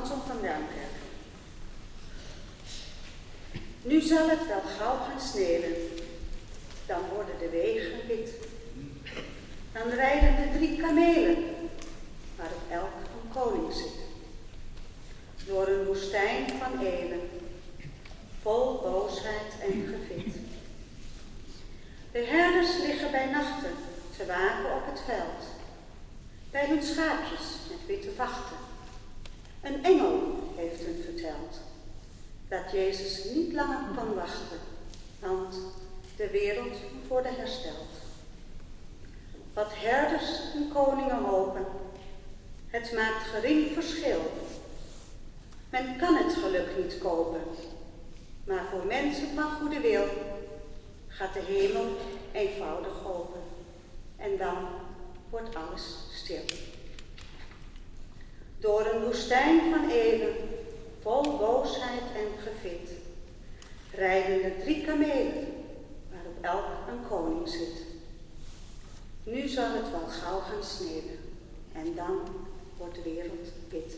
Anton van Duinkerk. Nu zal het wel gauw gaan sneeuwen, dan worden de wegen wit. Dan rijden de drie kamelen, waarop elk een koning zit. Door een woestijn van eeuwen, vol boosheid en gevit. De herders liggen bij nachten te waken op het veld, bij hun schaapjes met witte vachten. Een engel heeft hun verteld dat Jezus niet langer kan wachten, want de wereld worden hersteld. Wat herders en koningen hopen, het maakt gering verschil. Men kan het geluk niet kopen, maar voor mensen van goede wil gaat de hemel eenvoudig open en dan wordt alles stil. Door een woestijn van eeuwen, vol boosheid en gevit, rijden de drie kamelen, waarop elk een koning zit. Nu zal het wel gauw gaan sneeuwen en dan wordt de wereld wit.